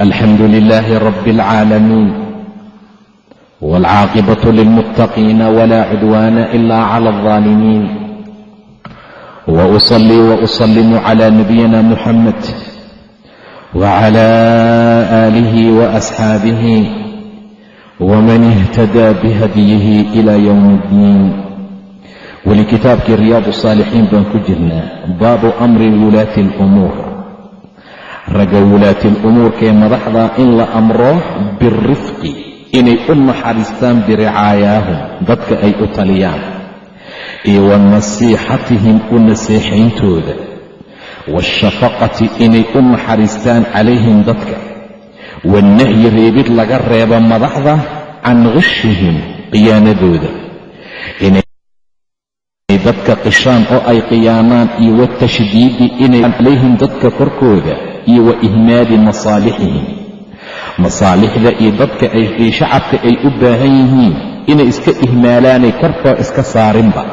الحمد لله رب العالمين والعاقبة للمتقين ولا عدوان إلا على الظالمين وأصلي وأسلم على نبينا محمد وعلى آله وأصحابه ومن اهتدى بهديه إلى يوم الدين ولكتابkii رياض الصاaلحيin baan ku jirnaa baabu أmri wulaati الأmuur ragga wulaatil umuurkee madaxda in la amro birifqi inay u naxariistaan biricaayaahum dadka ay u taliyaan iyo wa nasiixatihim u naseexayntooda waashafaqati inay u naxariistaan calayhim dadka wanahyi reebid laga reebo madaxda can qishihim khiyaanadooda inay dadka qishaan oo ay khiyaanaan iyo watashdiidi inay calayhim dadka korkooda iyo wa ihmaali masaalixihim. Masaalixda iyo dadka ay shacabka ay u baahan yihiin inay iska ihmaalaanay korkoo iska saarinba.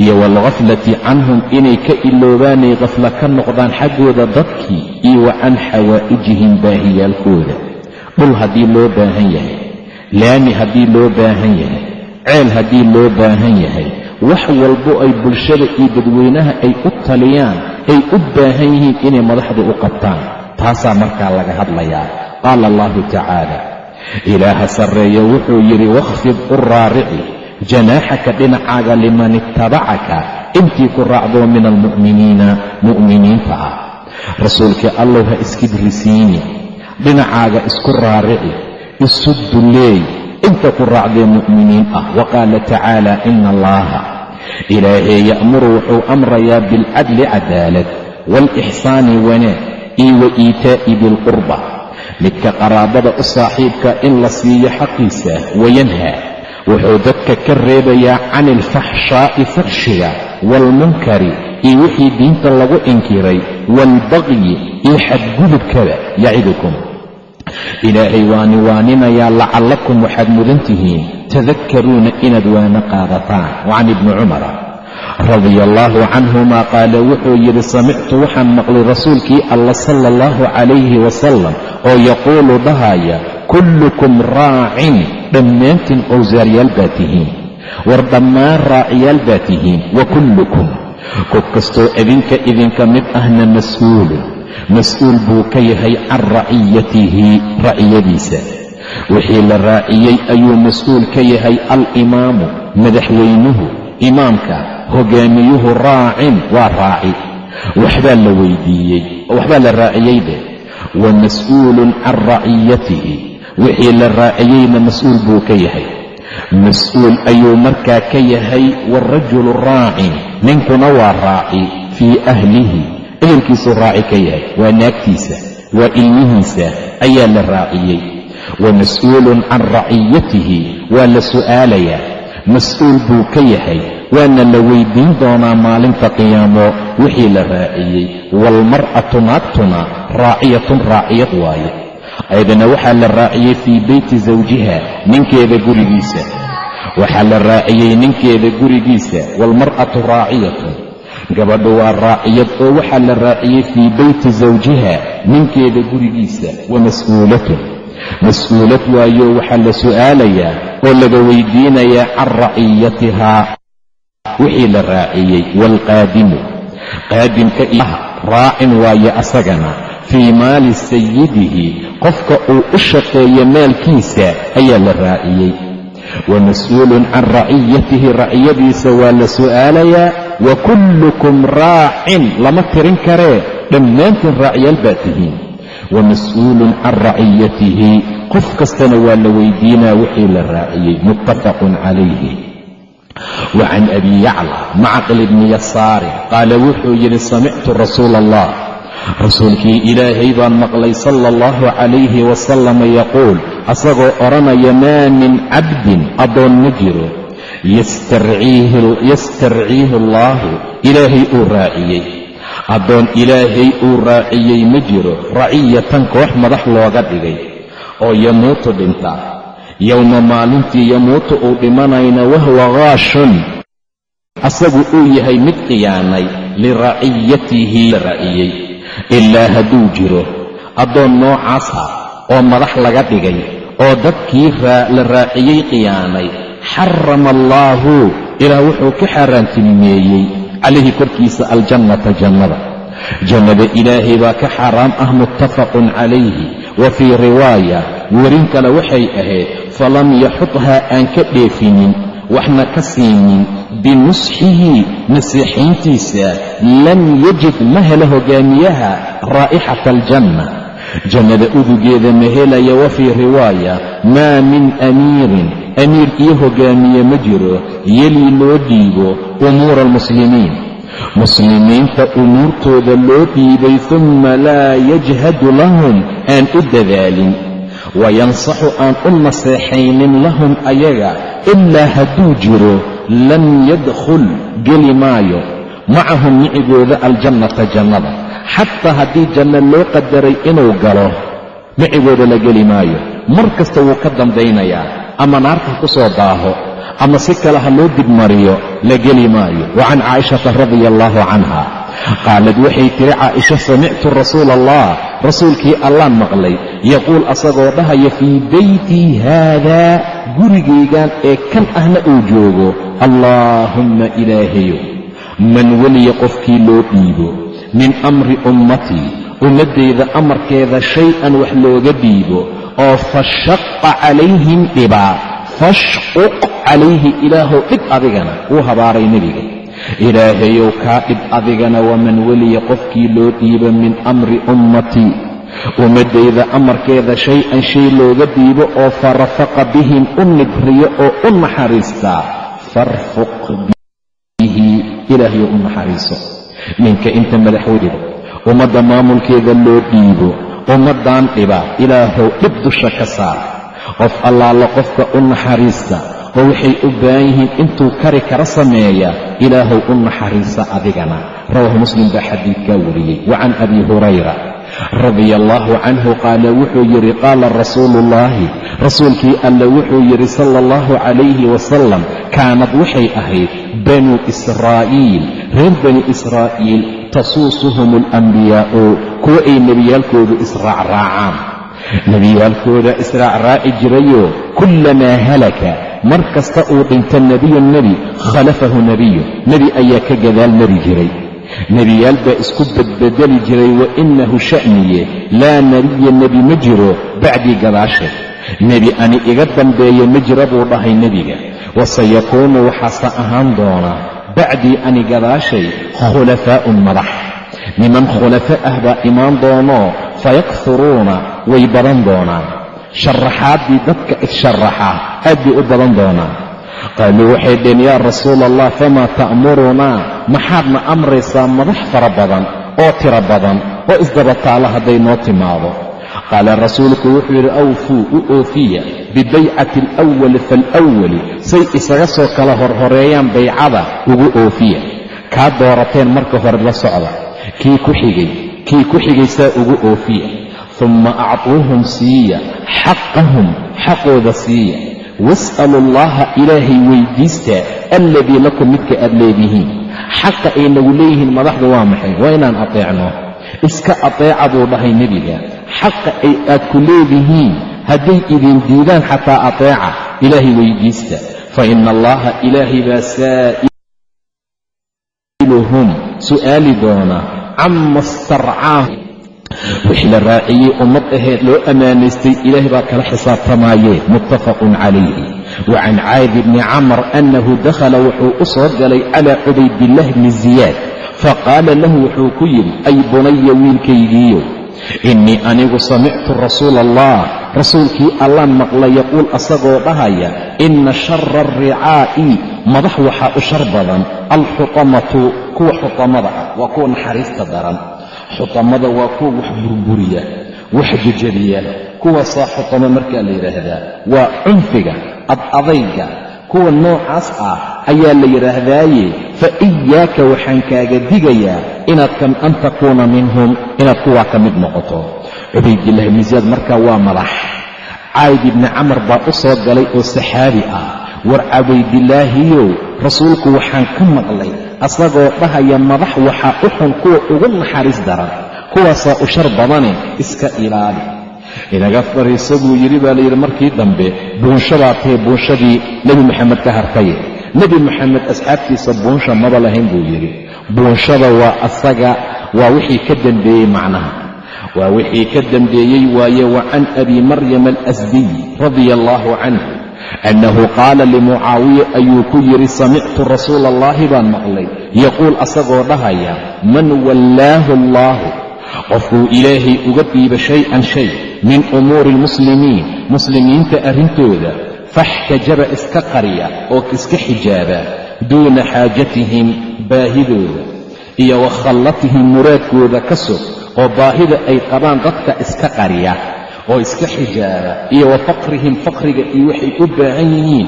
Iyo waalghaflati canhum inay ka iloobaanay khafla ka noqdaan xaggooda dadkii iyo wa can xawaa'ijihim baahiyaalkooda. Dhul haddii loo baahan yahay laami haddii loo baahan yahay ceel haddii loo baahan yahay wax walbo ay bulshada iyo dadweynaha ay u taliyaan ay u baahan yihiin inay madaxdu u qabtaan. Taasaa markaa laga hadlayaa. Qaala allahu tacaala ilaaha sarreeya wuxuu yidhi wakhfid u raarici janaaxaka dhinacaaga liman ittabacaka intii ku raacdoo min almu'miniina mu'miniinta ah. Rasuulkii allow ha iskidrisiini dhinacaaga isku raarici isu dulleey inta ku raacdee mu'miniin ah wa qaala tacaala ina allaha ilaahee ya'muru wuxuu amrayaa bilcadli cadaalad waalixsaani wanaag iyo wa iitaa'i bilqurba midka qaraabada u saaxiibka in la siiyo xaqiisa wayanhaa wuxuu dadka ka reebayaa can ilfaxshaa'i fuxshiga waalmunkari iyo wixii diinta lagu inkiray waalbaqyi iyo xadgudubkada yacidukum ilaahay waani waaninayaa lacallakum waxaad mudan tihiin. Tadakkaruuna inaad waana qaadataan. Wacan ibni cumara radia allaahu canhuma qaala wuxuu yidhi samictu waxaan maqlay rasuulkii alla sala allahu calayhi wasalam oo yaquulu dhahaya kullukum raacin dhammaantiin owsaaryaal baa tihiin. War dhammaan raaciyaal baa tihiin. Wa kullukum kob kastoo idinka idinka mid ahna mas'uulun mas'uul buu ka yahay can raciyatihi raciyadiisa wixii la raaciyey ayuu mas'uul ka yahay alimaamu madaxweynuhu imaamka hogaamiyuhu raacin waa raaci. Waxbaa la weydiiyey waxbaa la raaciyey deh wa mas'uulun can raciyatihi wixii la raaciyeyna mas'uul buu ka yahay. Mas'uul ayuu markaa ka yahay waarajulu raacin ninkuna waa raaci fii ahlihi ehelkiisuu raaci ka yahay waa naagtiisa waa ilmihiisa ayaa la raaciyey. Wa mas'uulun can raciyatihi waa la su'aalayaa. Mas'uul buu ka yahay waana la weydiin doonaa maalinta qiyaamo wixii la raaciyey. Waalmar'atu naagtuna raaciyatun raaciyad waaye. Aydana waxaa la raaciyey fii beyti zawjiha ninkeeda gurigiisa. Waxaa la raaciyey ninkeeda gurigiisa. Waalmar'atu raaciyatun gabadhu waa raaciyad oo waxaa la raaciyey fii beyti zawjiha ninkeeda gurigiisa wa mas'uulatun mas'uulad waayo waxaa la su'aalayaa oo laga weydiinayaa can raciyatihaa wixii la raaciyey waalqaadimu qaadimka ilaha raacin waaye asagana fii maali sayidihi qofka uu u shaqeeyo maalkiisa ayaa la raaciyey wa mas'uulun can raciyatihi raciyadiisa waa la su'aalayaa wa kullukum raacin lama tirin karee dhammaantiin raacyaal baa tihiin. Wa mas'uulun can raciyatihi qof kastana waa la weydiinaa wixii la raaciyey muttafaqun calayhi. Wa can abi yacla macqil ibni yasaarin qaala wuxuu yidhi samictu rasuula allah rasuulkii ilaahay baan maqlay sala allahu calayhi wasalama yaquul asagoo odhanaya maa min cabdin addoon ma jiro yastarciihi allaahu ilaahay uu raaciyey. Addoon ilaahay uu raaciyey ma jiro. Raciyatan koox madax looga dhigay. Oo yamuutu dhinta. Yowma maalintii yamuutu uu dhimanayna wahwa gaashun asagu uu yahay mid khiyaanay. Liraciyatihi la raaciyey. Ilaa hadduu jiro. Addoon noocaas ah oo madax laga dhigay. Oo dadkii la raaciyey khiyaanay xarama allaahu ilaah wuxuu ka xaaraantinimeeyey calayhi korkiisa aljannata jannada. Jannada ilaahay baa ka xaaraam ah muttafaqun calayhi. Wa fii riwaaya werin kale waxay ahayd falam yaxudhaa aan ka dheefinin waxna ka siinin binusxihi nasiixayntiisa lam yajid ma helo hogaamiyaha raa'ixata aljanna. Jannada udugeeda ma helaya wa fii riwaaya maa min amiirin amiir iyo hogaamiye ma jiro yelii loo dhiibo umuura almuslimiin muslimiinta umuurtooda loo dhiibay humma laa yajhadu lahum aan u dadaalin wayansaxu aan u naseexaynin lahum ayaga ilaa hadduu jiro lam yadkhul geli maayo macahum micigooda aljannata jannada xataa haddii janno loo qadaray inuu galo micigooda la geli maayo mar kasta wuu ka dambaynayaa ama naarta ku soo daaho ama si kale ha loo dibmariyo la geli maayo. Wa can caa'ishata radia allaahu canha. Qaalad waxay tiri caaisha samictu rasuula allah rasuulkii allaan maqlay. Yaquul asagoo dhahaya fii beytii haadaa gurigaygan ee kan ahna uu joogo allaahumma ilaahayo man weliya qofkii loo dhiibo min amri ummatii ummaddayda amarkeeda shay-an wax looga dhiibo oo fashaqa calayhim dhibaa. Fashquq calayhi ilaahow dhib adigana wuu habaaray nebiga. Ilaahayow kaa dhib adigana waman weliya qofkii loo dhiibo min amri ummatii ummaddayda amarkeeda shay-an shay looga dhiibo oo farafaqa bihim u nibriyo oo u naxariistaa farfuq bihi ilaahayow u naxariiso. Ninka inta madaxweyda ummadda maamulkeeda loo dhiibo ummaddan dhiba. Ilaahow dhib dusha ka saar. Qof allaala qofka u naxariista oo waxay u baahan yihiin intuu kari kara sameeya ilaahow u naxariisa adigana. Rawaahu muslim baa xadiidkaa wariyey. Wa can abi hurayra radia allaahu canhu qaala wuxuu yidhi qaala rasuuluullaahi rasuulkii alle wuxuu yidhi sala allahu calayhi wasalam kaanad waxay ahayd banuu israa'iil reer bani israa'iil tasuusuhum alambiyaa'u kuwa ay nebiyaalkoodu israacraacaan. Nebiyaalkooda israacraaci jirayoo kullamaa halaka mar kasta uu dhinto nebiyun nebi khalafahu nebiyu nebi ayaa ka gadaal mari jiray. Nebiyaal baa isku badbedeli jiray wa innahu sha'niye laa nebiya nebi ma jiro bacdii gadaashay nebi ani iga dambeeya ma jira buu dhahay nebiga. Wasayakuunu waxaase ahaan doona bacdii ani gadaashay khulafaa'un madax. Niman khulafo ah baa imaan doonoo fayakhuruuna way badan doonaan. Sharaxaaddii dadka issharraxa aad bay u badan doonaan. Qaaluu waxay dhaheen yaa rasuula allah famaa ta'murunaa? Maxaadna amraysaa madax fara badan oo tiro badan oo isdabataala hadday noo timaado qaala rasuulku wuxuu yidhi awfuu u oofiya bibaycati alawali faalawali say isaga soo kala horhoreeyaan baycada ugu oofiya kaa doorateen marka hore la socda kii ku xigay kii ku xigay saa ugu oofiya humma actuuhum siiya xaqahum xaqooda siiya was'alu allaha ilaahay weyddiista alladii lakum midka aad leedihiin xaqa ay nagu leeyihiin madaxdu waa maxay waa inaan ateecno iska ateeca buu dhahay nebiga xaqa ay aad ku leedihiin. Hadday idin diidaan xataa ateeca ilaahay weyddiista fa ina allaha ilaahay baa saa'iluhum. Su'aali doona cama starcaahu. Wixii la raaciyey ummad aheed loo ammaanaystay ilaahay baa kala xisaabtamaayee muttafaqun calayhi. Wa can caadi bni camar annahu dakhala wuxuu u soo galay calaa cubaydillaah bni ziyaad. Faqaala lahu wuxuu ku yidhi ay bunaya wiilkaygiiyo innii anigu samictu rasuula allah rasuulkii allaan maqla yaquul asagoo dhahaya inna shara alricaa'i madax waxaa u shar badan alxutamatu kuwa xutamada ah waa kuwa naxariista daran. Xutamada waa kuwa wax burburiya wax jejariya kuwaasaa xutamo markaa la yidhaahdaa waa cunfiga ad adayga kuwa noocaas ah ayaa la yidhaahdaaye fa iyaaka waxaan kaaga digayaa inaad an takuuna minhum inaad kuwaa ka mid noqoto. Cubaydillah ibni ziyaad markaa waa madax. Cayd ibni camar baa u soo galay oo saxaabi ah. War cabaydilaahiyow rasuulku waxaan ka maqlay asagoo dhahaya madax waxaa u xun kuwa ugu naxariis daran kuwaasaa u shar badane iska ilaali inaga fariisa buu yidhi baa layidhi markii dambe buunshadaa tahay buunshadii nebi maxamed ka hartaye nebi maxamed asxaabtiisa buunsha maba lahayn buu yidhi. Buunshada waa asaga waa wixii ka dembeeyey macnaha. Waa wixii ka dembeeyey waaye wa can abi maryam alasdiy radia allaahu canhu annahu qaala limucaawiya ayuu ku yidhi samictu rasuula allaahi baan maqlay. Yaquul asagoo dhahaya man wallaahu allaahu qofkuu ilaahay uga dhiiba shay-an shay min umuuri almuslimiin muslimiinta arrintooda faxtajaba iska qariya oo iska xijaaba duuna xaajatihim baahidooda iyo wa khallatihim muraadkooda ka sog oo baahida ay qabaan dadka iska qariya oo iska xijaaba iyo wa faqrihim faqriga iyo waxay u baahan yihiin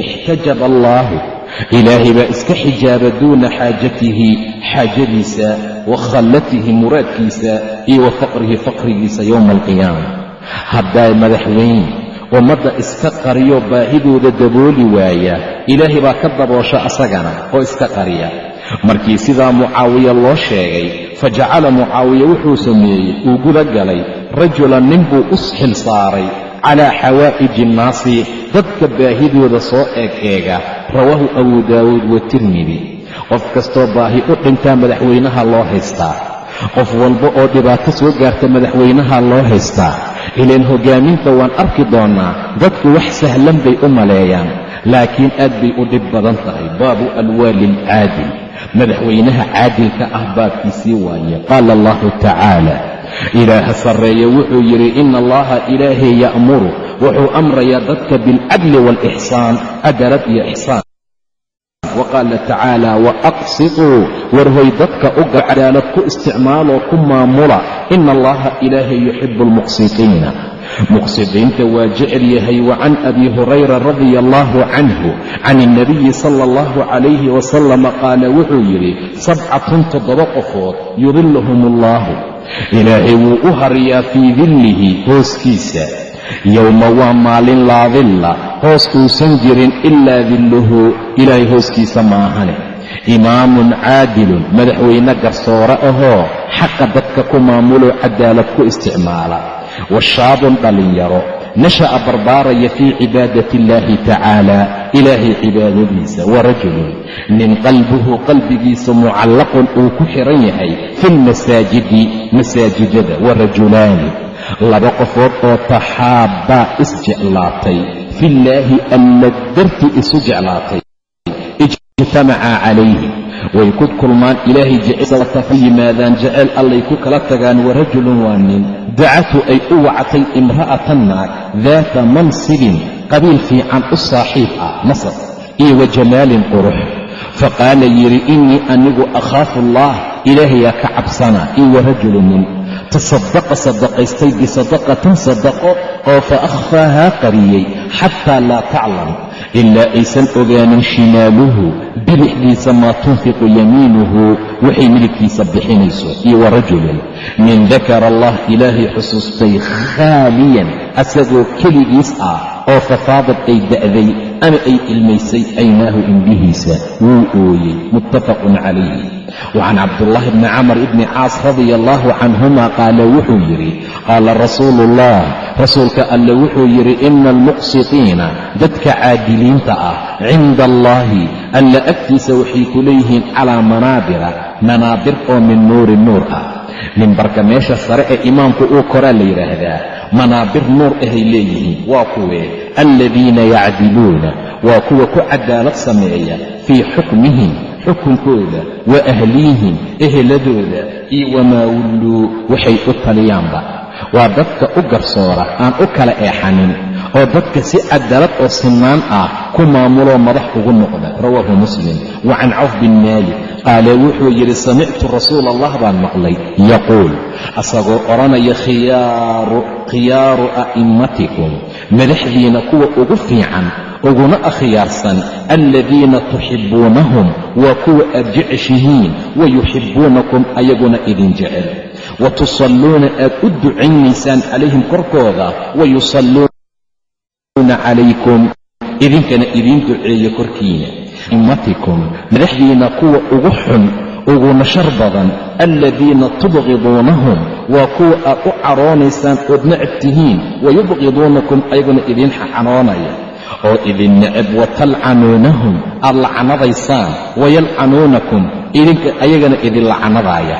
ixtajaba allaahu ilaahay baa iska xijaaba duuna xaajatihi xaajadiisa wa khallatihi muraadkiisa iyo wa faqrihi faqrigiisa yowma alqiyaama haddaa madaxweyn ummadda iska qariyo baahidooda dabooli waaya ilaahay baa ka daboosha asagana oo iska qariya markii sidaa mucaawiya loo sheegay fa jacala mucaawiya wuxuu sameeyey uu guda galay rajulan nin buu u xil saaray calaa xawaa'iji innaasi dadka baahidooda soo eeg eega rawaahu abu daawuud watirmidi qof kastoo baahi u dhintaa madaxweynaha loo haystaa qof walba oo dhibaato soo gaarta madaxweynaha loo haystaa ilaan hoggaaminta waan arki doonnaa dadku wax sahlan bay u maleeyaan laakiin aad bay u dhib badan tahay. Baabu alwaali alcaadil madaxweynaha caadilka ah baabkiisii waaye qaala allahu tacaala ilaaha sarreeye wuxuu yidhi ina allaha ilaahay ya'muru. Wuxuu amrayaa dadka bilcadli waalixsaan cadalad iyo ixsaan. Wa qaala tacaala waaqsituu warhoy dadka u gal cadaalad ku isticmaaloo ku maamula. Ina allaha ilaahay yuxibu almuqsitiina muqsidiinta waa jecel yahay wa can abi hurayra radia allahu canhu can ilnabiyi sala allahu calayhi wasalama qaala wuxuu yidhi sabcatun toddoba qofood yudilluhum allahu ilaahay wuu u hariyaa fii dillihi hooskiisa. Yowma waa maalin laa dilla hoos uusan jirin ilaa dilluhu ilaahay hooskiisa maahane imaamun caadilun madaxweyne garsoore ahoo xaqa dadka ku maamuloo cadaalad ku isticmaala wa shaabun dhallinyaro nasha'a barbaaraya fii cibaadati illaahi tacaala ilaahay cibaadadiisa wa rajulun nin qalbuhu qalbigiisa mucallaqun uu ku xiran yahay fi lmasaajidi masaajidada wa rajulaani. Laba qofood oo taxaabbaa isjeclaatay fillaahi alla dartii isu jeclaatay ijtamacaa calayhi. Way ku kulmaan ilaahay jecelsawata ka yimaadaan jecel allay ku kala tagaan warajulun waa nin. Dacatu ay u wactay imra'atan naag daata mansibin qabiil fiican u saaxiib ah nasab iyo wa jamaalin qurux. Faqaala yidhi innii anigu akhaafu allah ilaahayaa ka cabsana iyo warajulu nin. Tasadaqa sadaqaystay bisadaqatin sadaqo oo fa akhfaahaa qariyey xataa laa taclam ilaa aysan ogaanin shimaaluhu bidixdiisa maa tunfiqu yamiinuhu waxay midigtiisa bixinayso iyo warajulun nin dakara allah ilaahay xusuustay khaaliyan asagoo keligiis ah oo fafaadad ay da'day ama ay ilmaysay caynaahu indhihiisa wuu ooyey muttafaqun calayhi wacan cabdullaahi bni camar ibni caas radia allaahu canhuma qaala wuxuu yidhi qaala rasuulu ullah rasuulka alle wuxuu yidhi ina almuqsitiina dadka caadiliinta ah cinda allaahi alla agtiisa waxay ku leeyihiin calaa manaabira manaabir oo min nuuri nuur ah mimbarka meesha sare ee imaamku uu koraa la yidhaahdaa manaabir nuur ahay leeyihiin waa kuwee alladiina yacdiluuna waa kuwa ku cadaalad sameeya fii xukmihim xukunkooda wa ahliyihim eheladooda iyo wamaa wulluu waxay u taliyaanba. Waa dadka u garsoora aan u kala eexanin oo dadka si cadaalad oo sinaan ah ku maamuloo madax ugu noqda. Rawaahu muslim. Wa can cawf bin maalik qaale wuxuu yidhi samictu rasuula allah baan maqlay. Yaquul asagoo odhanaya khiyaaru a'immatikum madaxdiina kuwa ugu fiican uguna akhyaarsan aladiina tuxibbuunahum waa kuwa aad jeceshihiin wa yuxibbuunakum ayaguna idin jecel. Wa tusalluuna aad u ducaynaysaan calayhim korkooda wa yusalluuna calaykum idinkana idiin duceeya korkiina. Immatikum madaxdiina kuwa ugu xun uguna shar badan aladiina tubqiduunahum waa kuwa aad u caroonaysaan ood necab tihiin wayubqiduunakum ayaguna idiin xaxanoonaya oo idin necab watalcanuunahum aad lacnadaysaan wayalcanuunakum idinka ayagana idin lacanadaaya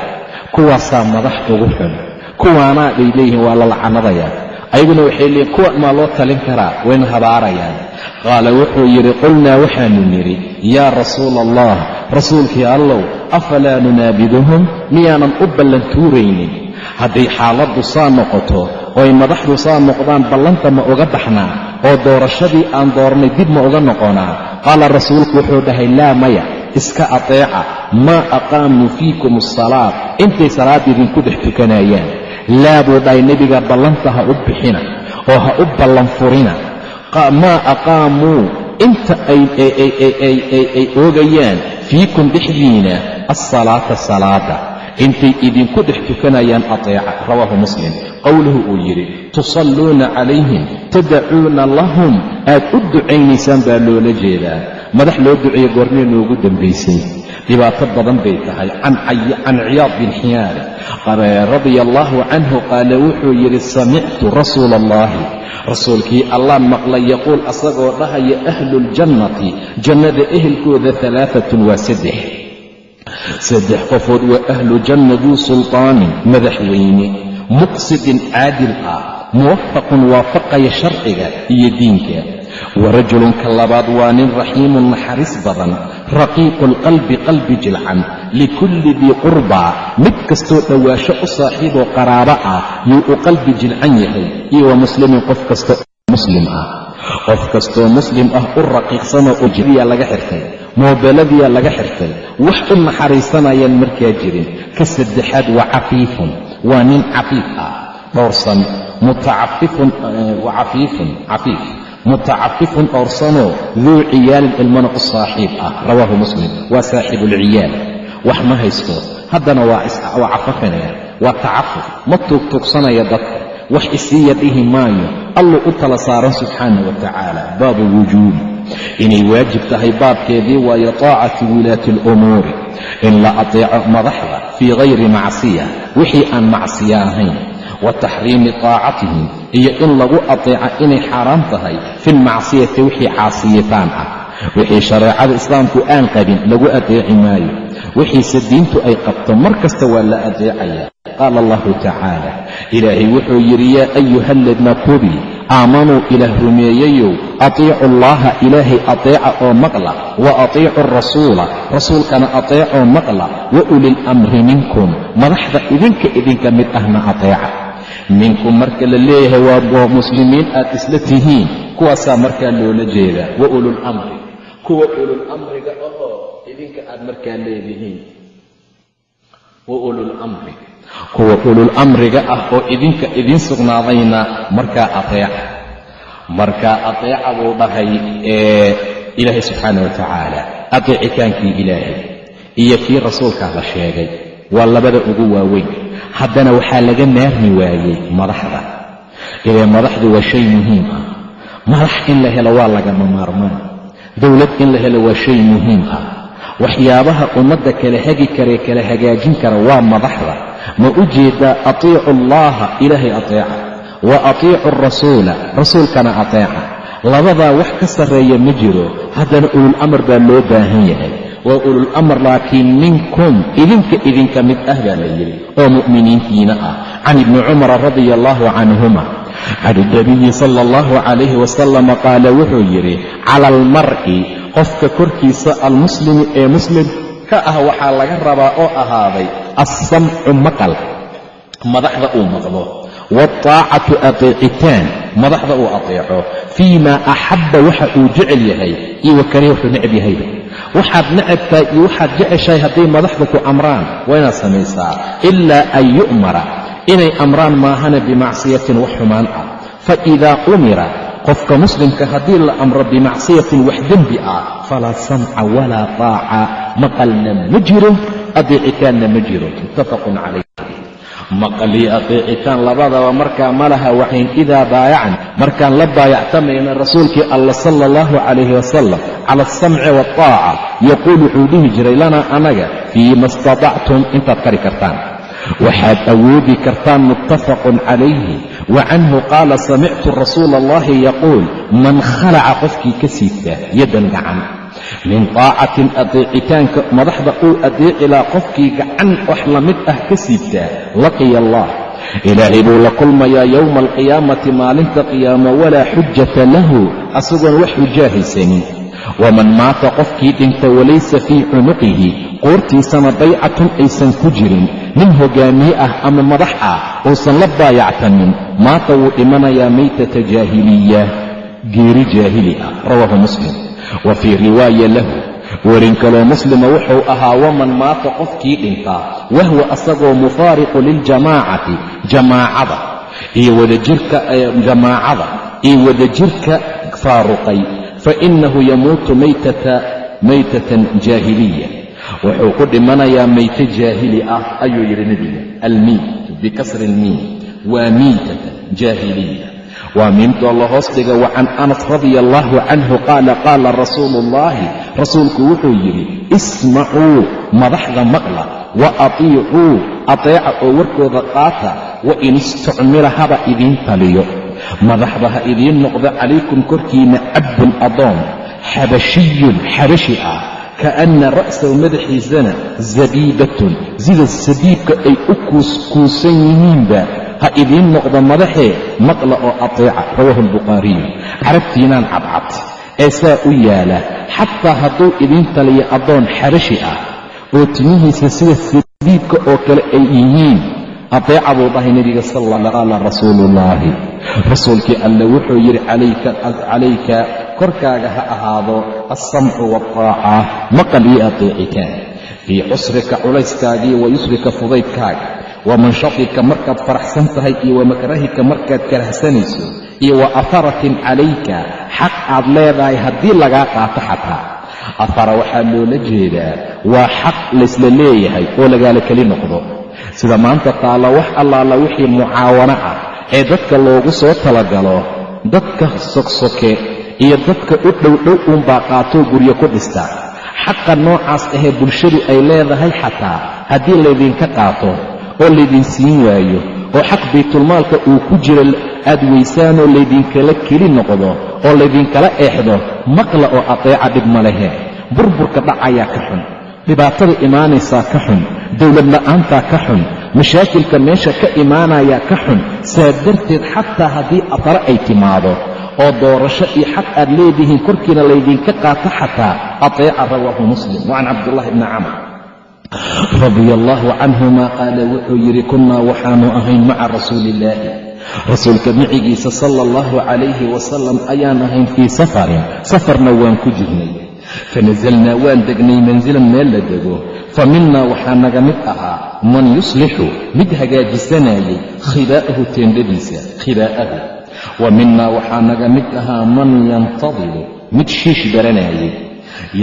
kuwaasaa madax ugu xun. Kuwaanaa bay leeyihiin waa la lacanadayaa ayaguna waxay leeyihiin kuwa maa loo talin karaa wayna habaarayaan. Qaala wuxuu yidhi qulnaa waxaanu nidhi yaa rasuula allah rasuulkii allow afalaa nunaabiduhum? Miyaanan u ballantuuraynin? Hadday xaaladdu saa noqoto ooy madaxdu saa noqdaan ballanta ma uga baxnaa? oo doorashadii aan doornay dib ma uga noqonaa? Qaala rasuulku wuxuu dhahay laa maya iska ateeca maa aqaamuu fiikum asalaad intay salaad idinku dhex tukanayaan laa buu dhahay nebiga ballanta ha u bixina oo ha u ballanfurina maa aqaamuu inta ay oogayaan fiikum dhexdiina alsalaata salaada. Intay idinku dhex tukanayaan ateeca rawaahu muslim qowluhu uu yidhi tusalluuna calayhim tadacuuna lahum aad u ducaynaysaan baa loola jeedaa. Madax loo duceeye goormee noogu dambaysay. Dhibaato badan bay tahay can ciyaad bin xiyaari radia allaahu canhu qaala wuxuu yidhi samictu rasuula allahi rasuulkii allaan maqlay yaquul asagoo dhahaya ahluuljannati jannada ehelkooda alaaatun waa saddex. Saddex qofood waa ahlu janna duu sultaanin madaxweyne muqsidin caadil ah muwafaqun waafaqaya sharciga iyo diinka. Wa rajulun ka labaad waa nin raxiimun naxariis badan raqiiqulqalbi qalbi jilcan likulli dii qurbaa mid kastoo dhowaasho u saaxiiboo qaraabo ah yuu u qalbi jilcan yahay iyo wa muslimin qof kasta muslim ah. Qof kastoo muslim ah u raqiiqsanoo ujdiyaa laga xirtay moobeeladiyaa laga xirtay wax u naxariisanayaan markaa jirin ka saddexaad waa cafiifun waa nin cafiif ah dhowrsan mutacafifun wa cafiifun cafiif. Mutacafifun dhowrsanoo duu ciyaalin ilmana u saaxiib ah. Rawaahu muslim. Waa saaxiibulciyaal wax ma haysto. Haddana waa cafafinaya waa tacafuf. Ma tuugtuugsanaya dadka. Wax isiiya dhihi maayo. Alluu u tala saaran subxaana wa tacaala. Baabu wujuubi inay waajib tahay baabkeedii waayo taacati wilaati alumuuri in la ateeco madaxda fii hayri macsiya wixii aan macsiya ahayn wa taxriimi taacatihim iyo in lagu ateeca inay xaaraam tahay fi lmacsiyati wixii caasiyitaan ah wixii shareecada islaamku aan qabin lagu adeeci maayo wixiise diintu ay qabto mar kasta waa la adeecaya. Qaala allahu tacaala ilaahay wuxuu yidhi yaa ayuha aladiina kubii aamanuu ilaah rumeeyayow atiicu allaha ilaahay ateeca oo maqla wa atiicu rasuula rasuulkana ateecoo maqla wa ulilamri minkum madaxda idinka idinka mid ahna ateeca. Minkum marka la leeyahay waa muslimiin aad isla tihiin kuwaasaa markaa loola jeedaa wa ululamri kuwa ulul amriga idinka aad markaa leedihiin. Wa ulul kuwa ulul amriga ah oo idinka idiin sugnaadayna markaa ateeca. Markaa ateeca buu dhahay ee ilaahay subxaana wa tacaala ateecitaankii ilaahay iyo kii rasuulkaa la sheegay waa labada ugu waaweyn. Haddana waxaa laga maarmi waayey madaxda. Ilee madaxdu waa shay muhiim ah. Madax in la helo waa lagama maarmaan. Dowlad in la helo waa shay muhiim ah. Waxyaabaha ummadda kala hagi karee kala hagaajin kara waa madaxda ma u jeedaa atiicu allaha ilaahay ateeca wa atiicu rasuula rasuulkana ateeca. Labadaa wax ka sarreeya ma jiro haddana ulul amar baa loo baahan yahay. Waa ulul amar laakiin minkum idinka idinka mid ah baa la yidhi oo mu'miniintiina ah. Can ibni cumara radia allahu canhuma can ilnabiyi sala allahu calayhi wasalama qaala wuxuu yidhi cala almar'i qofka korkiisa almuslimi ee muslim ka ah waxaa laga rabaa oo ahaaday assamcu maqal. Madaxda uu maqlo. Waataacatu ateecitaan madaxda uu ateeco fii maa axabba waxa uu jecel yahay iyo wakariha wuxuu necab yahayba waxaad necabtahay iyo waxaad jeceshahay hadday madaxda ku amraan waa inaad samaysaa. Ilaa an yu'mara. Inay amraan maahana bimacsiyatin wax xumaan ah. Fa idaa umira qofka muslimka haddii la amro bimacsiyatin wax dembi ah falaa samca walaa taaca maqalna ma jiro adeecitaanna ma jiro. Muttafaqun calayh maqalii adeecitaan labadaba markaa ma laha waxayn idaa baayacan markaan la baayactamayna rasuulkii alla sala allahu calayhi wasalam cala alsamci waaltaaca yaquul wuxuu dhihi jiray lanaa anaga fii ma istatactum intaad kari kartaan. Waxaad awoodi kartaan muttafaqun calayhi wa canhu qaala samictu rasuula allahi yaquul man khalaca qofkii ka siita yaddan gacan min taacatin adeecitaanka madaxda uu adeeci laha qofkii gacan wax la mid ah ka siibtaa laqiya allah ilaahay buu la kulmayaa yowma alqiyaamati maalinta qiyaamo walaa xujata lahu asagoon wax waman maata qofkii dhinta walaysa fii cunuqihi qoortiisana baycatun aysan ku jirin nin hogaamiye ah ama madax ah uusan la baayactanin maata wuu dhimanayaa maytata jaahiliya geeri jaahili ah rawaahu muslim wa fii riwaaya lahu werin kaloo muslima wuxuu ahaa waman maata qofkii dhintaa wahwa asagoo mufaariqu liljamaacati jamaacada iyo wadajirka jamaacada iyo wadajirka faaruqay fainahu yamuutu maytatan jaahiliya wuxuu ku dhimanayaa mayto jaahili ah ayuu yidhi nebiga almiit bikasri ilmiim waa miitatan jaahiliya waa miimtoo la hoos dhiga wa can anas radia allahu canhu qaala qaala rasuulu ullaahi rasuulku wuxuu yidhi ismacuu madaxda maqla wa atiicuu ateeca oo warkooda qaata wa in istucmila haba idiin taliyo madaxda ha idiin noqdo calaykum korkiinna cabdun adoon xabashiyun xabashi ah kaanna ra'sahu madaxiisana zabiibatun sida sabiibka ay u kuuskuusan yihiinba ha idiin noqdo madaxee maqla oo ateeca rawaahu albukhaariyu carabtiinaan cadcad ee saa u yaalla xataa hadduu idiin taliyo addoon xabashi ah oo timihiisa sida sabiibka oo kale ay yihiin ateeca buu dhahay nebiga sal alla qaala rasuuluullaahi rasuulkii alle wuxuu yidhi calayka korkaaga ha ahaado alsamcu waaltaaca maqal iyo ateecitaan fii cusrika culayskaagii wa yusrika fudaydkaaga wa manshatika markaad faraxsan tahay iyo wa makrahika markaad karahsanayso. Iyo wa afaratin calayka xaq aad leedahay haddii lagaa qaato xataa. Afara waxaa loola jeedaa waa xaq laysla leeyahay oo lagaala keli noqdo. Sida maanta taalla wax allaala wixii mucaawano ah ee dadka loogu soo talagalo dadka sogsoke iyo dadka u dhowdhow uunbaa qaatoo guryo ku dhista. Xaqa noocaas ahee bulshadu ay leedahay xataa haddii laydinka qaato oo laydin siin waayo oo xaq baytulmaalka uu ku jiro aad weysaanoo laydinkala keli noqdo oo laydinkala eexdo maqla oo ateeca dhib ma lehe. Burburka dhacayaa ka xun dhibaatada imaanaysaa ka xun dowlad la'aantaa ka xun mashaakilka meesha ka imaanayaa ka xun saa darteed xataa haddii atare ay timaado oo doorasho iyo xaq aad leedihiin korkiina laydinka qaato xataa ateeca rawaahu muslim. Wa can cabdullahi bni camr. Radia allaahu canhuma qaala wuxuu yidhi kunnaa waxaanu ahayn maca rasuuli illaahi rasuulka micigiisa sala allahu calayhi wasalam ayaan ahayn fii safarin safarna waan ku jirnay fanasalnaa waan degnay mansilan meel la dego fa minnaa waxaa naga mid ahaa man yuslixu mid hagaajisanayay khibaa'ahu teendhadiisa khibaa'ahu wa minnaa waxaa naga mid ahaa man yantadilu mid shiish baranayay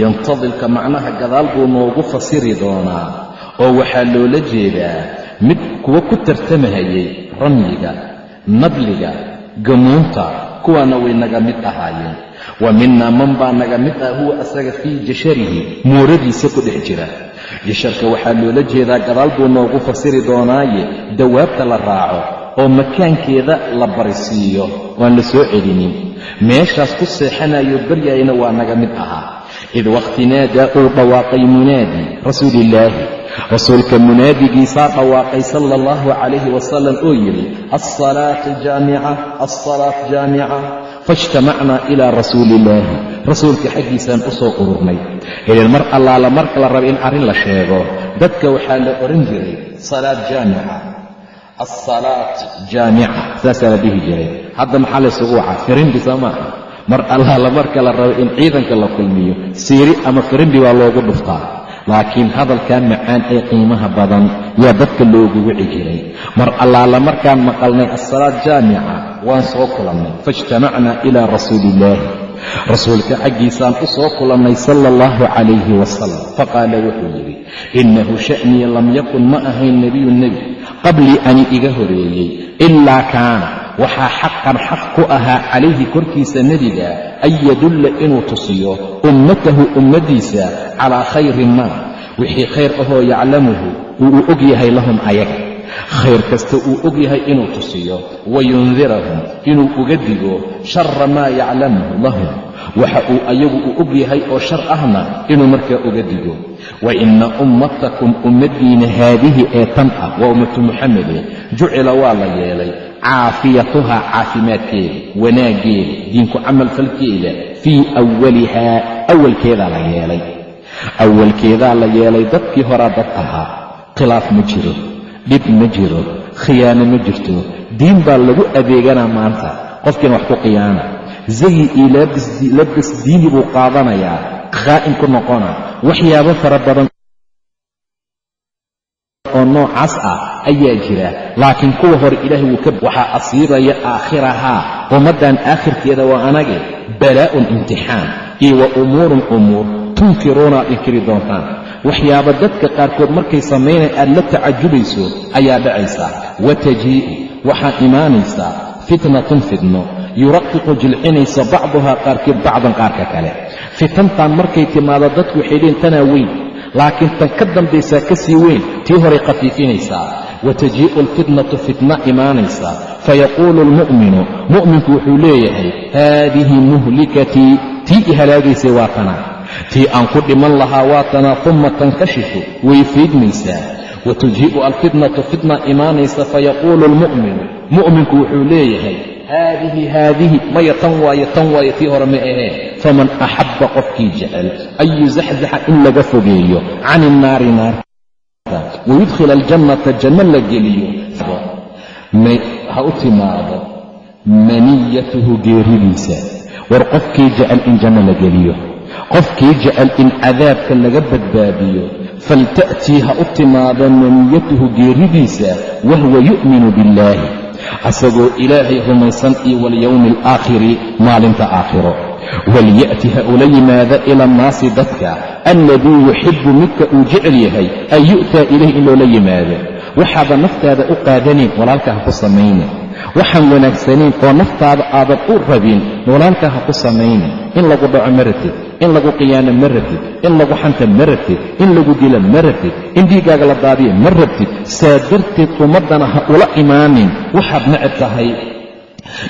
yantadilka macnaha gadaal buu noogu fasiri doonaa oo waxaa loola jeedaa mid kuwa ku tartamahayay ramyiga nabliga gamuunta kuwaana way naga mid ahaayeen wa minnaa man baa naga mid ah huwa asaga fii jasharihi muuradiisa ku dhex jira. Jasharka waxaa loola jeedaa gadaal buu noogu fasiri doonaaye dawaabta la raaco oo makaankeeda la barisiiyo. Waan la soo celinin. Meeshaas ku seexanayo baryayna waa naga mid ahaa id wakhti naadaa uu dhawaaqay munaadi rasuuliillaahi rasuulka munaadigiisaa dhawaaqay sala allahu calayhi wasalam oo yidhi alsalaatu jaamica alsalaat jaamica faijtamacnaa ilaa rasuuli illaahi rasuulka xaggiisaan u soo ururnay. Idan mar allaala marka la raba in arrin la sheego. Dadka waxaa la odhan jiray salaad jaamica. Assalaat jaamica. Saasaa la dhihi jiray. Hadda maxaa laysugu wacaa? Firindi soo maaha mar allaala marka la rabo in ciidanka la kulmiyo. Siiri ama firindi waa loogu dhuftaa laakiin hadalkaa macaan ee qiimaha badan yaa dadka loogu wici mar allaala markaan maqalnay assalaat jaamica waan soo kulannay faijtamacnaa ilaa rasuuli illaahi rasuulka xaggiisaan u soo kulannay sala allahu calayhi wasalam faqaala wuxuu yidhi innahu sha'nii lam yakun ma ahayn nebiyu nebi qablii ani iga horeeyey ilaa kaana waxaa xaqan xaq ku ahaa calayhi korkiisa nebiga an yadulla inuu tusiyo ummatahu ummaddiisa calaa khayri maa wixii khayr ahoo yaclamuhu uu u og yahay lahum ayaga khayr kasta uu og yahay inuu tusiyo wayundirahum inuu uga digo shara maa yaclamuhu lahum waxa uu ayagu u og yahay oo shar ahna inuu markaa uga digo. Wa inna ummatakum ummaddiina haadihi ee tan ah waa ummatu muxamede jucila waa la yeelay caafiyatuhaa caafimaadkeeda wanaaggeeda diinku camalfalkeeda fii awalihaa awalkeedaa la yeelay. Awalkeedaa la yeelay dadkii horaa dad ahaa khilaaf ma jiro dhib ma jiro khiyaano ma jirto diin baa lagu adeeganaa maanta qofkiina wax ku khiyaana zayi iyo labas diini buu qaadanayaa khaa'in ku noqona. Waxyaabo fara badan oo noocaas ah ayaa jira laakiin kuwa hore ilaahay wuu ka waxaa asiibaya aakhirahaa ummaddan aakhirkeeda waa anage balaa'un imtixaan iyo wa umuurun umuur tunkiruuna aad inkiri doontaan. Waxyaaba dadka qaarkood markay samaynay aad la tacajubayso ayaa dhacaysa. Wa tajii'u waxaa imaanaysaa fitnatun fitno yuraqiqu jilcinaysa bacduhaa qaarkeed bacdan qaarka kale. Fitantan markay timaado dadku waxay tanaa weyn laakiin tan ka dambaysaa ka sii weyn tii horay khafiifinaysaa wa tajii'u alfitnatu fitna imaanaysa. Fayaquulu almu'minu mu'minku wuxuu leeyahay haadihi muhlikatii tii i halaagaysay waa tana tii aan ku dhiman lahaa waa tanaa uma tankashifu way faydmaysaa wa tujii'u alfitnatu fitna imaanaysa fayaquulu almu'minu mu'minku wuxuu leeyahay haadihi haadihi maya tan waayo tan waayo tii hore ma ahee faman axabba qofkii jecel an yusaxzaxa in laga fogeeyo can innaari naarta wayudkhila aljannata janno la geliyo ha u timaado maniyatuhu geeridiisa war qofkii jecel in janno la geliyo qofkii jecel in cadaabka laga badbaadiyo falta'tii ha u timaado maniyatuhu geeridiisa wahuwa yu'minu billaahi asagoo ilaahay rumaysan iyo walyowmi alaakhiri maalinta aakhiro. Walya'ti ha ula yimaada ila annaasi dadka alladii yuxibbu midka uu jecel yahay an yu'taa ilayh in loola yimaado. Waxaadan naftaada u qaadanayn walaalka ha ku samaynin. Waxaan wanaagsanayn oo naftaada aadan u rabin walaalka ha ku samaynin. In lagu dhaco ma ratid in lagu qiyaano ma rabtid in lagu xanta ma rabtid in lagu dilo ma rabtid in dhiiggaaga la daadiya ma rabtid. Saa darteed ummaddana ha ula imaanin waxaad necab tahay.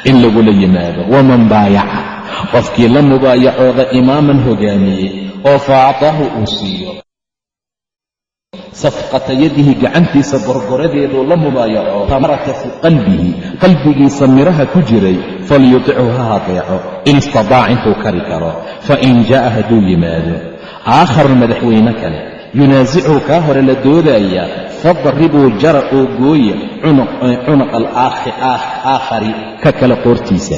In lagula yimaado waman baayaca qofkii la mubaayacooda imaaman hogaamiyey oo faactaahu uu siiyo safqata yadihi gacantiisa gorgoradeeduu la mubaayaco tamaraka fii qalbihi qalbigiisa midhaha ku jiray falyutichu ha hadeeco in istadaac intuu kari karo fain jaa'a hadduu yimaado. Aakharu madaxweyne kale yunaasichu kaa hore la doodaya fadribuu jara oo gooya cunuqa alaakhari ka kale qoortiisa.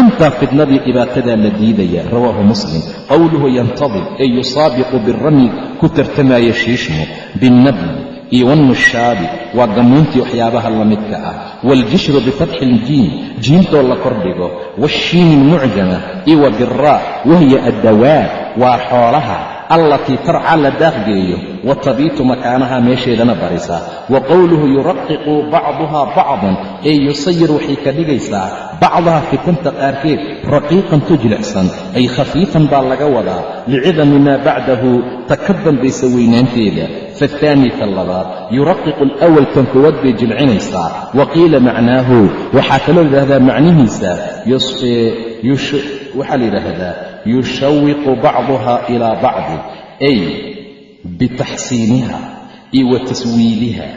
Intaa fitnadii dhibaatadaa la diidaya rawaahu muslim qowluhu yantadim ee yusaabiqu biramyi ku tartamaya shiishmo binnabli iyo wannushaadi waa gammuuntii waxyaabaha la midka ah. Waaljishru bifatxi iljiim jiimtoo la kordhigo waashiini almucjama iyo wa biraa wahiya addawaab waa xoolaha allatii tarca la daaqgeeyo wa tabiitu makaanaha meesheedana barisa wa qowluhu yuraqiqu bacduhaa bacdan ee yusayir waxay ka dhigaysaa bacdaha fitanta qaarkeed raqiiqan tu jilicsan ay khafiifan baa laga wadaa licidami maa bacdahu ta ka dambaysa weynaanteeda faathaani ka labaad yuraqiqu alawal kan koowaad bay jilcinaysaa wa qiila macnaahu waxaa kaloo yidhaahdaa macnihiisa waxaa la yidhaahdaa yushawiqu bacduha ilaa bacdi ay bitaxsiiniha iyo wa taswiiliha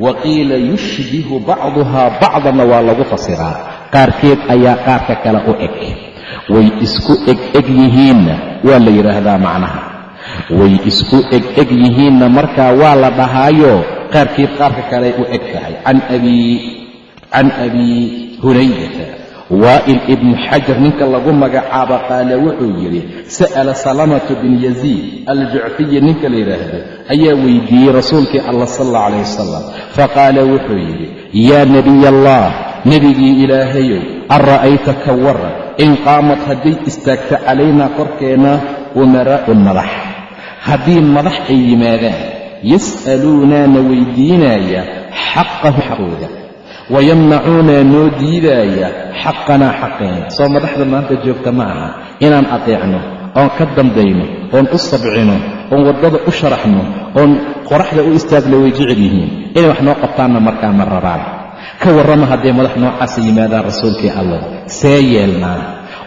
wa qiila yushbihu bacduhaa bacdanna waa lagu fasiraa qaarkeed ayaa qaarka kale u eg way isku eg eg yihiinna waa la yidhaahdaa macnaha way isku eg eg yihiinna markaa waa la dhahaayo qaarkeed qaarka kale u eg tahay can abi hunaydata waa'il ibnu xajar ninka lagu magacaabo qaala wuxuu yidhi sa'ala salamatu bin yaziid aljucfiyi ninka la yidhaahdo ayaa weydiiyey rasuulkii allah sal alla calayh wasalam faqaala wuxuu yidhi yaa nebiy allah nebigii ilaahayow an ra'ayta ka warran in qaamad hadday istaagto calaynaa korkeenna umaraa'un madax. Haddii madax ay yimaadaan yas'aluunaana weydiinaya xaqahu xaqooda wayamnacuunaa noo diidaaya xaqanaa xaqeena soo madaxda maanta joogta ma aha inaan adeecno oon ka dambayno oon u sabcino oon waddada u sharaxno oon qoraxda u istaagno way jecel yihiin inay wax noo qabtaanna markaa ma rabaan ka warrama hadday madax noocaasa yimaadaan rasuulkii allah see yeelnaa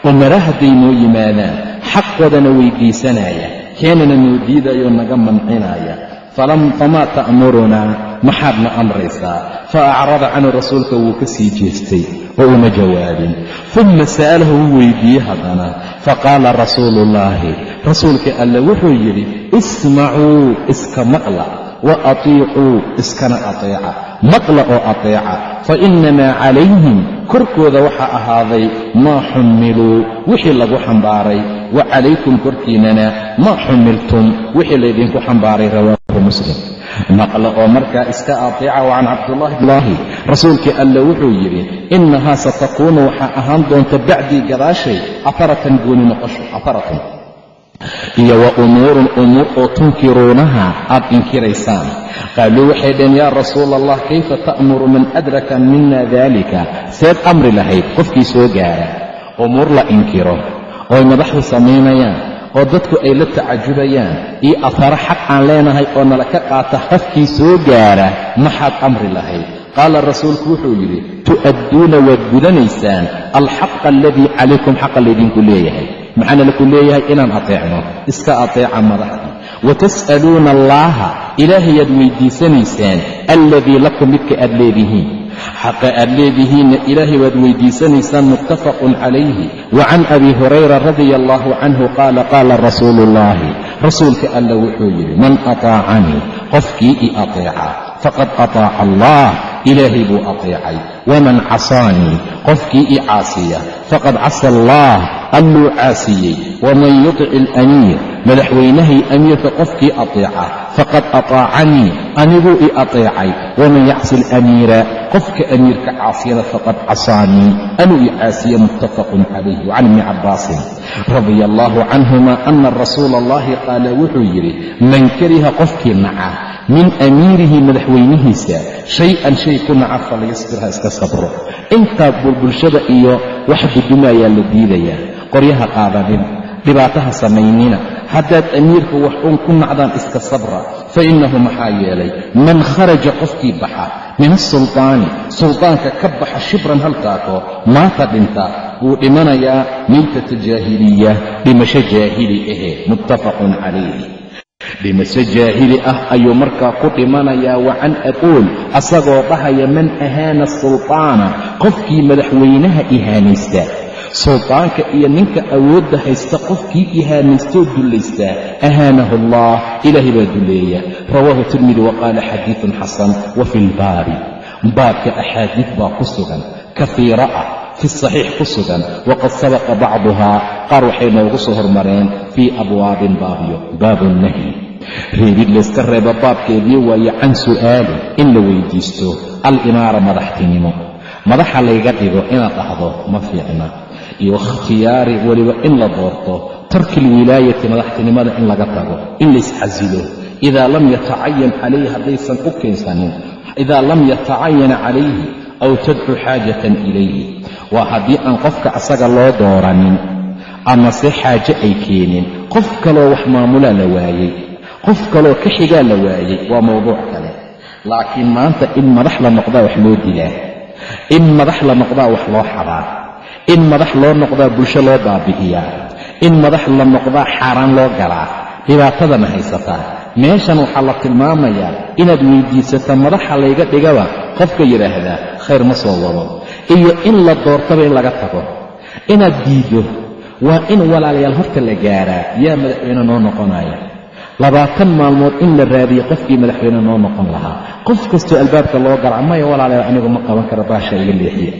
umara hadday noo yimaadaan xaqoodana weydiisanaya keenana noo diidayoo naga mancinaya famaa ta'murunaa maxaadna amraysaa fa acrada canhu rasuulka wuu ka sii jeestay oo uma jawaabin uma sa'alahu wuu weydiiyey haddana faqaala rasuulu ullaahi rasuulka alle wuxuu yidhi ismacuu iska maqla wa atiicuu iskana ateeca maqla oo ateeca fa innamaa calayhim korkooda waxaa ahaaday maa xummiluu wixii lagu xambaaray wa calaykum korkiinnana maa xumiltum wixii laydinku xambaaray rawaahu muslim. Maqla oo markaa iska ateeca wa can cabdullaahi rasuulkii alle wuxuu yidhi innahaa satakuunu waxaa ahaan doonta bacdii gadaashay afaratan gooni noqosho afaratan. Iyo wa umuurun umuur oo tunkiruunaha aad inkiraysaan. Qaaluu waxay dhaheen yaa rasuula allah kayfa ta'muru man adraka mina daalika? Seed amri lahayd qofkii soo gaara umuur la inkiro ooy madaxdu samaynayaan oo dadku ay la tacajubayaan. Iyo afaro xaq aan leenahay oo nala ka qaata qofkii soo gaara maxaad amri lahayd. Qaala rasuulku wuxuu yidhi tu'adduuna waad gudanaysaan alxaqa aladii calaykum xaqa laydinku leeyahay. Maxaana laku leeyahay inaan ateecno iska ateeca madaxda watas'aluuna allaaha ilaahayaad weydiisanaysaan alladii lakum midka aad leedihiin xaqa aad leedihiinna ilaahay waad weydiisanaysaan muttafaqun calayhi wa can abi hurayra radia allahu canhu qaala qaala rasuulu ullaahi rasuulka alla wuxuu yidhi man ataacanii qofkii i ateeca faqad ataaca allah ilaahay buu ateecay waman casaanii qofkii i caasiya faqad casa allah alluu caasiyey waman yutic alamiir madaxweynahay amiirka qofkii ateeca faqad ataacanii aniguu i ateecay waman yacsi alamiira qofka amiirka caasiyada faqad casaanii anuu i caasiye muttafaqun calayh wacan ibni cabbaasin. Radia allahu canhuma ana rasuula allahi qaala wuxuu yidhi man kariha qofkii naca min amiirihi madaxweynihiisa shay-an shay ku naca falyasbir ha iska sabro. Intaa bulbulshada iyo wax gudumayaa la diidayaa. Qoryaha qaadanin dhibaataha samaynina. Haddaad amiirka wax uun ku nacdaan iska sabra fa innahu maxaa yeelay man kharaja qofkii baxa min asultaani suldaanka ka baxa shibran halkaako maanta dhinta wuu dhimanayaa maytata jaahiliya dhimasho jaahili ahe muttafaqun calayh dhimasho jaahili ah ayuu markaa ku dhimanayaa wa can aquul asagoo dhahaya man ahaana sultaana qofkii madaxweynaha ihaanaysta suldaanka iyo ninka awoodda haysta qofkii ihaanaystoo dullaystaa ahaanahu allah ilaahay baa dulleeya. Rawaahu tirmidi wa qaala xadiidun xasan wa fi lbaabi baabka axaadiid baa ku sugan kafiira ah fi saxiix ku sugan waqad sabaqa bacduhaa qaar waxay noogu soo hormareen fii abwaabin baabyo baabu nahyi reebid layska reebo baabkeedii waaye can su'aali in la weydiisto alimaara madaxtinimo. Madaxa layga dhigo inaad dhahdo ma fiicna iyo ikhtiyaari weliba in la doorto tarki alwilaayati madaxtinimada in laga tago in laysxasilo idaa lam yatacayan calayhi haddaysan u keensanin idaa lam yatacayana calayhi aw tadcu xaajatan ilayhi. Waa haddii aan qofka asaga loo dooranin amase xaaje ay keenin qof kaloo wax maamulaa la waayey qof kaloo ka xigaa la waayey waa mawduuc kale. Laakiin maanta in madax la noqdaa wax loo dilaa in madax la noqdaa wax loo xabaa in madax loo noqdaa bulsho loo baabi'iyaa. In madax la noqdaa xaaraan loo galaa dhibaatadana haysataa meeshan waxaa la tilmaamayaa inaad weydiisata madaxa layga dhigaba qofka yidhaahdaa khayr ma soo wado. Iyo in la doortaba in laga tago. Inaad diiddo waa in walaalayaal horta la gaaraa. Yaa madaxweyne noo noqonaya. Labaatan maalmood in la raadiyo qofkii madaxweyne noo noqon lahaa. Qof kastoo albaabka loo garaca maya walaalayaal anigu ma qaban kara baasha iga leexiya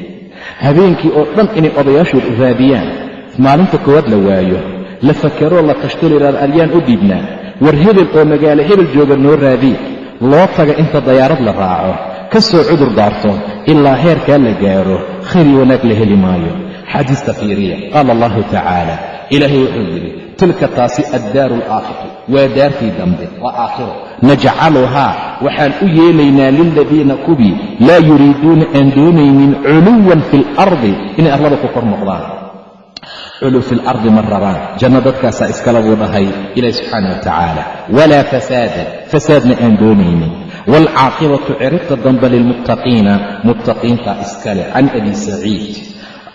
habeenkii oo dhan inay odayaashu raadiyaan. Maalinta koowaad la waayo la fakaroo la tashto aryaan u dhiibnaa war hebel oo magaalo hebel jooga noo raadiy loo taga inta dayaarad la raaco. Ka soo cudur daarto ilaa heerkaa la gaaro. Khayr iyo wanaag la heli maayo. Xadiista fiiriya. Qaala allahu tacaala. Ilaahay wuxuu yidhi tilka taasi addaaru alaakhira waa daartii dambe waa aakhiro. Najcaluhaa waxaan u yeelaynaa liladiina kubii laa yuriiduuna aan doonaynin culuwan fi alardi inay arlada ku kor noqdaan. Culu fi lardi ma rabaan. Janno dadkaasaa iskala buu dhahay ilaahi subxaana wa walaa fasaada fasaadna aan doonaynin. Waalcaaqibatu ciribta dambe lilmuttaqiina muttaqiinta iskale. Can abi saciid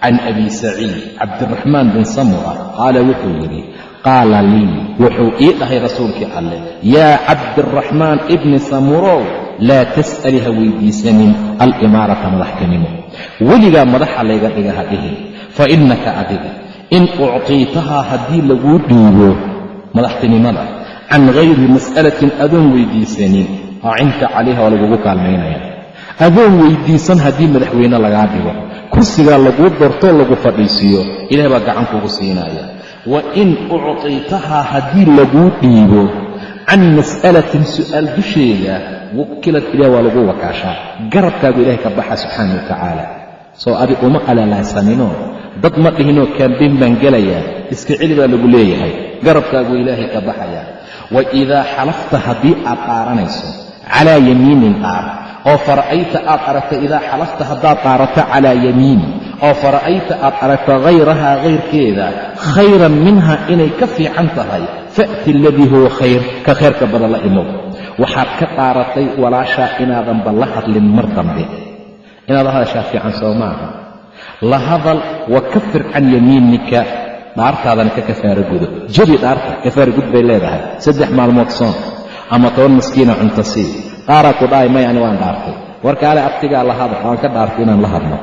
can abi saciid cabdiraxmaan bin samura qaala wuxuu yidhi qaala lii wuxuu ii dhahay rasuulkii alleh yaa cabdiraxmaan ibni samurow laa tas'ali ha weydiisanin alimaarata madaxtinimo. Weligaa madaxa layga dhiga ha dhihin. Fa innaka adiga in uctiitahaa haddii laguu dhiibo madaxtinimada can hayri mas'alatin adoon weydiisanin acinta calayha waa lagugu kaalmaynaya. Adoon weydiisan haddii madaxweyne lagaa dhigo. Kursigaa laguu doortoo lagu fadhiisiiyo ilaah baa gacan kugu siinaya wa in uctiitahaa haddii laguu dhiibo can mas'alatin su'aal dusheeda wukilad ilah waa lagu wakaashaa garabkaagu ilahay ka baxa subxaana wa tacaala soo adi uma alalaahsaninoo dad ma dhihinoo kaambeyn baan gelayaa. Iska celi baa lagu leeyahay. Garabkaagu ilaahay ka baxayaa wa idaa xalafta haddii aad dhaaranayso calaa yamiinin dhaar oo fara'ayta aad aragta idaa xalafta haddaad dhaarato calaa yamiini oo fara'ayta aad aragto hayrahaa hayrkeeda khayran minha inay ka fiican tahay fa'ti aladii huwa khayr ka khayrka badan la imow waxaad ka dhaaratay walaashaa inaadanba la hadlin mar dambe. Inaad hadashaa fiican soo maaha. La hadal wa kafir can yamiinika dhaartaadana ka kafaaro gudo. Jebi dhaarta kafaaro gud bay leedahay. Saddex maalmood soon ama toban maskiina cunto sii. Qaaraa ku dhahay may ani waan dhaartay. Warkaale abtigaa la hadal waan ka dhaartay inaan la hadlo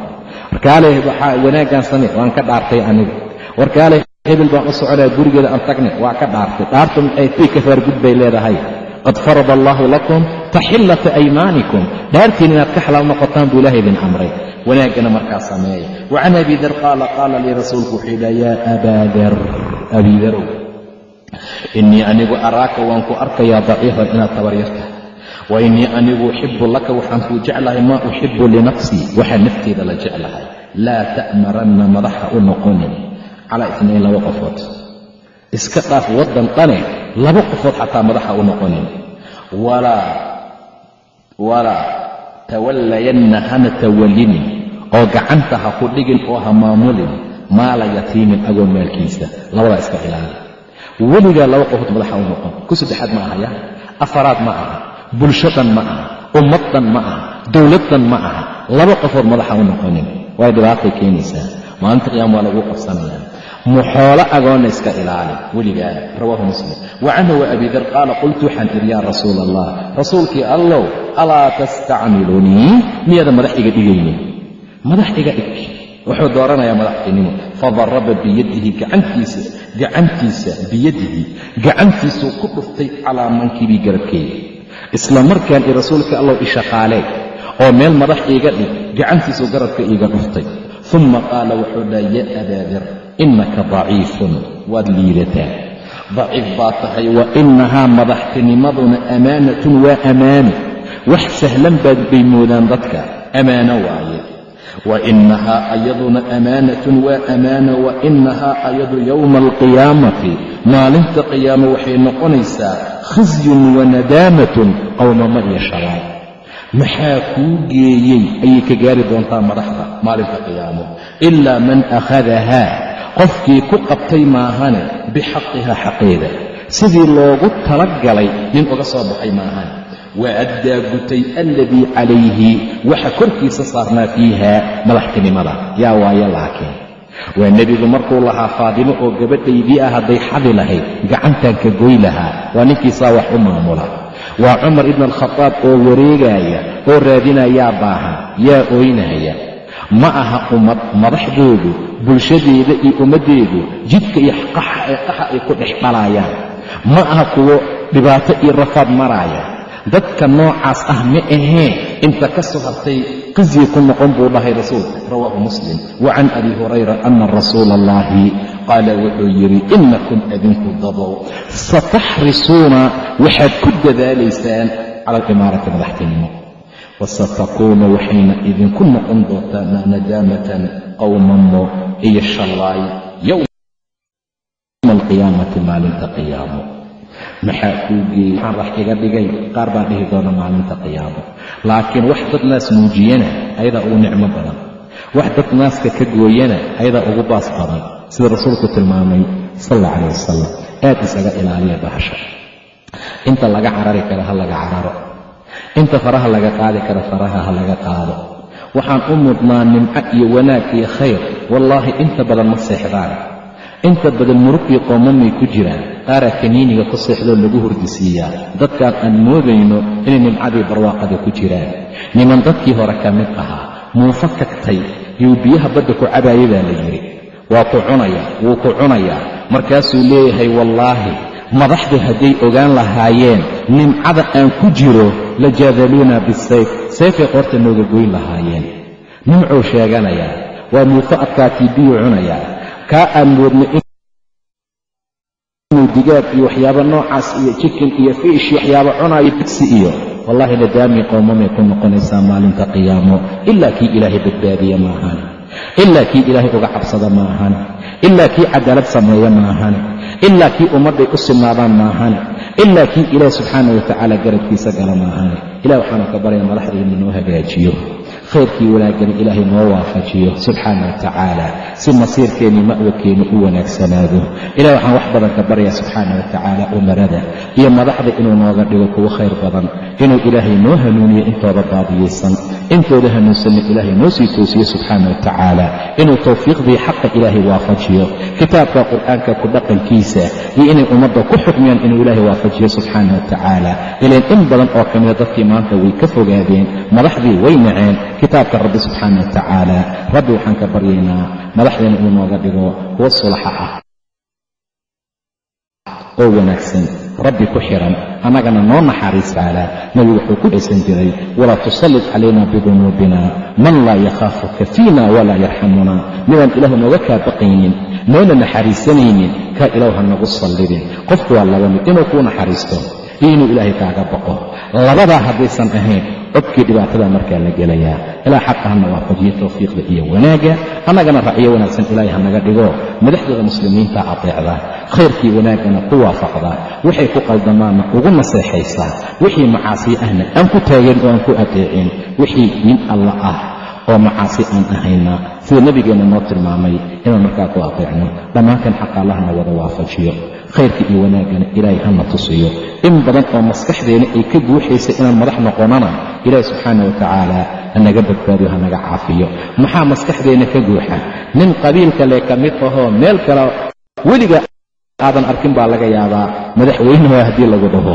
warkaale waxaa wanaaggaan waan ka dhaartay aniga warkaale hebel baan u soconaya gurigeeda aan tagnay waa ka dhaartay. Dhaartu maxay tii kafaar gud bay leedahay. Qad farada allaahu lakum taxillata aymaanikum. Dhaartiin inaad ka xalaal noqotaan buu ilahay idin amray. Wanaaggana markaa sameeya wa can abi dar qaala qaala lii rasuulku wuxuu yidhaha yaa abaa dar abii darow innii anigu araaka waan ku arkayaa daciifan inaad tabar yartahay wa innii anigu uxibu laka waxaan kuu jeclahay maa uxibu linafsii waxaa nafteeda la jeclahay. Laa ta'maranna madaxa u noqonin. Calaa itnayn laba qofood. Iska dhaaf waddan dhane laba qofood xataa madaxa u noqonin. Walaa tawallayanna hana tawallinin oo gacanta ha ku dhigin oo ha maamulin maala yatiimin agoon maalkiisa. Labadaa iska ilaali. Weligaa laba qofood madaxa u noqon. Ku saddexaad ma ahaya afaraad ma aha bulshadan ma aha ummaddan ma aha dowladdan ma aha laba qofood madaxa u noqonin. Waay dhibaatay keenaysaa. Maalinta qiyaama waa lagu qabsanayaa. Muxoolo agoonna iska ilaali weligaa rawaahu muslim. Wa canhu wa abi dar qaala qultu waxaan idhi yaa rasuul allah rasuulkii allow alaa tastacmilunii? Miyaadan madax iga dhigaynin. Madax iga dhig. Wuxuu dooranayaa madaxtinimo. Fadaraba biyadihi gacantiisa gacantiisa biyadihi gacantiisuu ku dhuftay calaa mankibii garabkeeda isla markaan i rasuulka allow ishaqaalee oo meel madax iiga dhig gacantiisuu garabka iiga dhuftay. Uma qaala wuxuu dhaha ya abaadir innaka daciifun waad liidataa. Daciif baa tahay wa innahaa madaxtinimaduna amaanatun waa amaano wax sahlan baad bay moodaan dadka amaano waaye wa innahaa ayaduna amaanatun waa amaano wa innahaa ayadu yowma alqiyaamati maalinta qiyaamo waxay noqonaysaa khisyun wa nadaamatun qowmamo iyo shabaab maxaa kuu geeyey ayay ka gaari doontaa madaxda maalinta qiyaamo ilaa man akhadahaa qofkii ku qabtay maahane bixaqihaa xaqeeda sidii loogu talagalay nin uga soo baxay maahane wa addaa gutay alladii calayhi waxa korkiisa saarnaa fiiha madaxtinimada. Yaa waayo laakiin waa nebigu markuu lahaa faadimo oo gabadhaydii ah hadday xadi lahayd gacantaan ka goy lahaa waa ninkiisaa wax u maamula. Waa cumar ibn alkhadaab oo wareegaaya oo raadinayaa baahan yaa ooynaya ma aha ummad madaxdoodu bulshadeeda iyo ummaddeedu jidka iyo qaxa ay ku dhex dhalaayaan ma aha kuwo dhibaato iyo rafaad maraaya dadka noocaas ah ma ahee. Inta ka soo hartay qisyi ku noqon buu dhahay rasuulka rawaahu muslim. Wa can abi hurayra ana rasuula allahi qaala wuxuu yidhi inakum adinku dabow. Sataxrisuuna waxaad ku dadaalaysaan cala alimaarati madaxtinimo. Wasatakuunu waxayna idinku noqon doontaa nadaamatan qowmamo iyo shallaay yowma alqiyaamati maalinta qiyaamo maxaa kuu geeyey maxaan rax iga dhigay qaar baa dhihi doona maalinta qiyaamo. Laakiin wax dad naas muujiyana ayadaa ugu nicmo badan. Wax dad naaska ka gooyana ayadaa ugu baas badan. Sida rasuulku tilmaamay sal alla calah wasalam aad isaga ilaaliya bahasha. Inta laga carari karo ha laga cararo. Inta faraha laga qaadi karo faraha ha laga qaado. Waxaan u mudnaa nimco iyo wanaag iyo khayr. Wallaahi inta badan ma seexdaan inta badan murug iyo qoomamay ku jiraan qaaraa kaniiniga ku seexdoo lagu hurdisiiyaa. Dadkaan aan moodayno inay nimcadii barwaaqada ku jiraan. Niman dadkii hore ka mid ahaa muufo kagtay yuu biyaha badda ku cabaaya baa la yidhi. Waa ku cunaya wuu ku cunayaa markaasuu leeyahay wallaahi madaxdu hadday ogaan lahaayeen nimcada aan ku jiro la jaadaluuna bisayf sayfay qoorta nooga goyn lahaayeen. Nimcuu sheeganayaa waa muufo adkaatii biyuu cunayaa kaa aan moodna inuu digaag iyo waxyaabo noocaas iyo jikin iyo fiish waxyaabo cunaayo bigsi iyo wallahi nadaamii qowmamay ku noqonaysaa maalinta qiyaamo. Ilaa kii ilaahay badbaadiya maahan ilaa kii ilaahay uga cabsada maahan ilaa kii cadaalad sameeya maahan ilaa kii ummadday u sinaadaan maahan ilaa kii ilaahi subxaana wa tacaala garabkiisa gala maahan ilah waxaanu ka baraya madaxdayna noo hagaajiyo khayrkii wanaagana ilaahay noo waafajiyo subxaana wa tacaala. Si masiirkeennii ma'wadkeenna u wanaagsanaado. Ilah waxaan wax badan ka baryaa subxaana wa tacaala umarada iyo madaxda inuu nooga dhigo kuwo khayr badan inuu ilaahay noo hanuuniyo intooda baadiyaysan intooda hanuunsanna ilaahay noo sii toosiyo subxaana wa tacaala. Inuu tawfiiqdii xaqa ilaahay waafajiyo kitaabka qur'aanka ku dhaqankiisa iyo inay ummadda ku xukmiyaan inuu ilaahay waafajiyo subxaana wa tacaala. Ilaan in badan oo ka mida dadkii maanta way ka fogaadeen madaxdii way naceen kitaabka rabbi subxaana wa tacaala. Rabbi waxaan ka baryaynaa madaxdeena inuu nooga dhigo kuwo sulaxa ah oo wanaagsan. Rabbi ku xiran annagana noo naxariis taala nebigu wuxuu ku dhaysan jiray walaa tusallit calayna bidunuubina man laa yakhaafuka fiina walaa yarxamuna midaan ilaahu nooga kaa baqaynin noona naxariisanaynin kaa ilaahu ha nagu sallidin qofku waa laba mid inuu kuu naxariisto iyo inuu ilaahay kaaga baqo. Labadaa haddaysan ahayn codkii dhibaatada markaa la gelayaa ilaa xaqa hana waafajiyo tawfiiqda iyo wanaagga annagana racyo wanaagsan ilaahay hanaga dhigo. Madaxdooda muslimiinta adeecda khayrkii wanaaggana ku waafaqda waxay ku qaldamaanna ugu naseexaysaa wixii macaasi ahna aan ku taageen oo aan ku adeecin wixii diin alla ah oo macaasi aan ahayna sida nebigeenna noo tilmaamay inaan markaa ku adeecno. Dhammaankan xaqa allahna wada waafajiyo khayrka iyo wanaaggana ilaahay hana tusiyo. In badan oo maskaxdeena ay ka buuxaysa inaan madax noqonana ilaahi subxaana wa tacaala hanaga badbaadiyo hanaga caafiyo. Maxaa maskaxdeenna ka buuxa? Nin qabiil kale ka mid ahoo meel kale weliga aadan arkin baa laga yaabaa madaxweyneha haddii lagu dhaho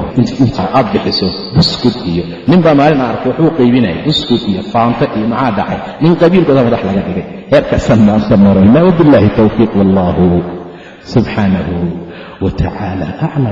aad bixiso buskud iyo nin baa maalin aan arkay waxbuu qaybinaya buskud iyo faanto iyo maxaa dhacay? Nin qabiilkooda madax laga dhigay. Heerkaasaan maanta marayna wabilaahi towfiiq wallahu subxaanahu wa tacaala aclam